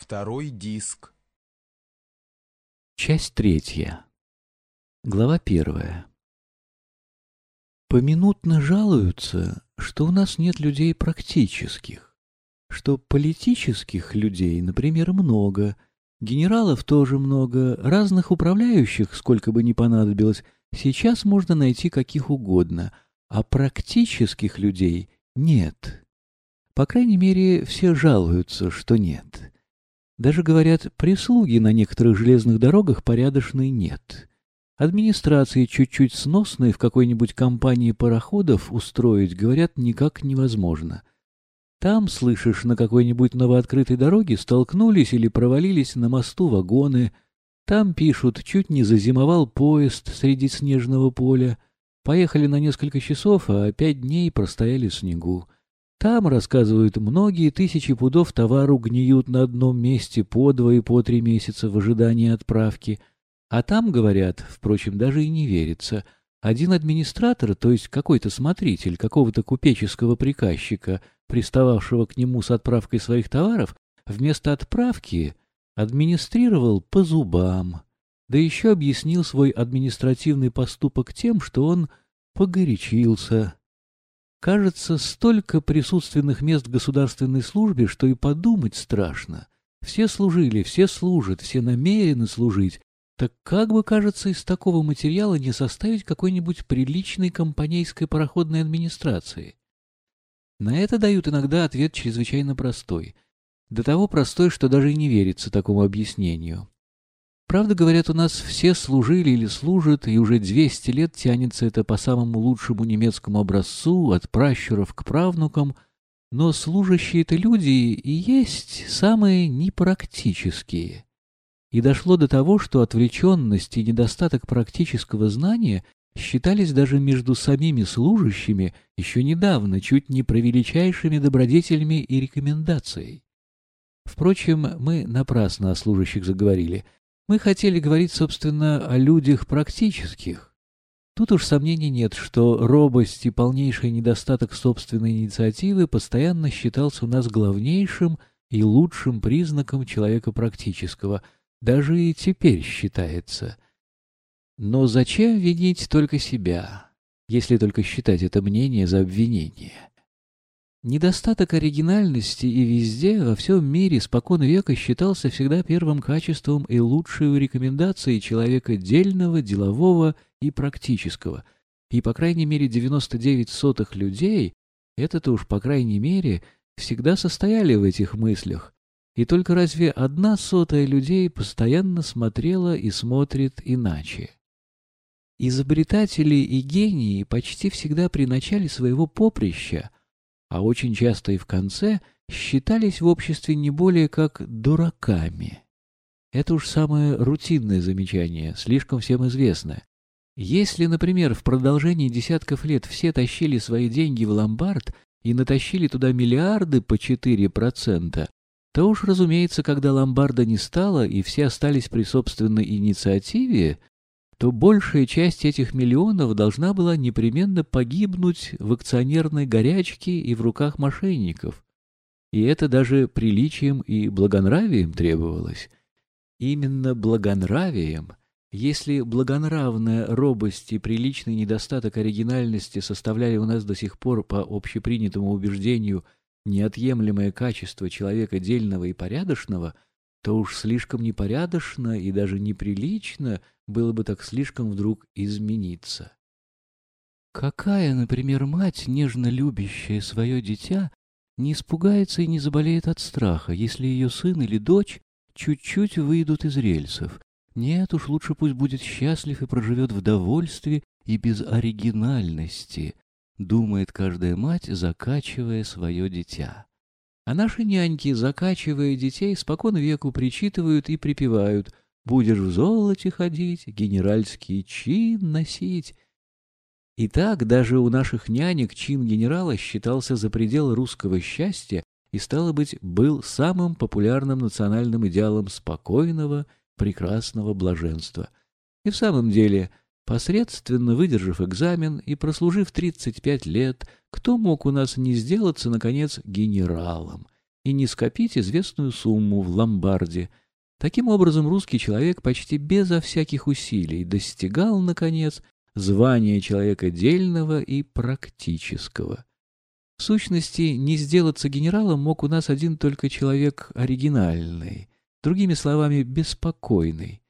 Второй диск. Часть третья. Глава первая. Поминутно жалуются, что у нас нет людей практических, что политических людей, например, много, генералов тоже много, разных управляющих, сколько бы ни понадобилось, сейчас можно найти каких угодно, а практических людей нет. По крайней мере, все жалуются, что нет. Даже, говорят, прислуги на некоторых железных дорогах порядочной нет. Администрации чуть-чуть сносной в какой-нибудь компании пароходов устроить, говорят, никак невозможно. Там, слышишь, на какой-нибудь новооткрытой дороге столкнулись или провалились на мосту вагоны. Там, пишут, чуть не зазимовал поезд среди снежного поля. Поехали на несколько часов, а пять дней простояли в снегу. Там, рассказывают, многие тысячи пудов товару гниют на одном месте по два и по три месяца в ожидании отправки. А там, говорят, впрочем, даже и не верится, один администратор, то есть какой-то смотритель какого-то купеческого приказчика, пристававшего к нему с отправкой своих товаров, вместо отправки администрировал по зубам, да еще объяснил свой административный поступок тем, что он погорячился, Кажется, столько присутственных мест в государственной службе, что и подумать страшно. Все служили, все служат, все намерены служить. Так как бы, кажется, из такого материала не составить какой-нибудь приличной компанейской пароходной администрации? На это дают иногда ответ чрезвычайно простой. До того простой, что даже и не верится такому объяснению. Правда, говорят, у нас все служили или служат, и уже 200 лет тянется это по самому лучшему немецкому образцу, от пращуров к правнукам, но служащие-то люди и есть самые непрактические. И дошло до того, что отвлеченность и недостаток практического знания считались даже между самими служащими еще недавно чуть не провеличайшими добродетелями и рекомендацией. Впрочем, мы напрасно о служащих заговорили — мы хотели говорить, собственно, о людях практических. Тут уж сомнений нет, что робость и полнейший недостаток собственной инициативы постоянно считался у нас главнейшим и лучшим признаком человека практического, даже и теперь считается. Но зачем винить только себя, если только считать это мнение за обвинение? Недостаток оригинальности и везде, во всем мире, спокон века считался всегда первым качеством и лучшей рекомендацией человека дельного, делового и практического. И, по крайней мере, 99 сотых людей, это-то уж по крайней мере, всегда состояли в этих мыслях. И только разве одна сотая людей постоянно смотрела и смотрит иначе? Изобретатели и гении почти всегда при начале своего поприща – а очень часто и в конце, считались в обществе не более как дураками. Это уж самое рутинное замечание, слишком всем известное. Если, например, в продолжении десятков лет все тащили свои деньги в ломбард и натащили туда миллиарды по 4%, то уж, разумеется, когда ломбарда не стало и все остались при собственной инициативе, то большая часть этих миллионов должна была непременно погибнуть в акционерной горячке и в руках мошенников. И это даже приличием и благонравием требовалось. Именно благонравием, если благонравная робость и приличный недостаток оригинальности составляли у нас до сих пор по общепринятому убеждению неотъемлемое качество человека дельного и порядочного – то уж слишком непорядочно и даже неприлично было бы так слишком вдруг измениться. Какая, например, мать, нежно любящая свое дитя, не испугается и не заболеет от страха, если ее сын или дочь чуть-чуть выйдут из рельсов? Нет уж, лучше пусть будет счастлив и проживет в довольстве и без оригинальности, думает каждая мать, закачивая свое дитя. А наши няньки, закачивая детей, спокон веку причитывают и припевают «Будешь в золоте ходить, генеральский чин носить». И так даже у наших нянек чин генерала считался за предел русского счастья и, стало быть, был самым популярным национальным идеалом спокойного, прекрасного блаженства. И в самом деле, посредственно выдержав экзамен и прослужив 35 лет, кто мог у нас не сделаться, наконец, генералом? и не скопить известную сумму в ломбарде. Таким образом, русский человек почти безо всяких усилий достигал, наконец, звания человека дельного и практического. В сущности, не сделаться генералом мог у нас один только человек оригинальный, другими словами, беспокойный.